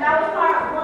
That was part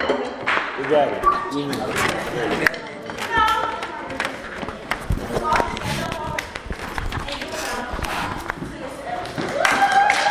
You got it.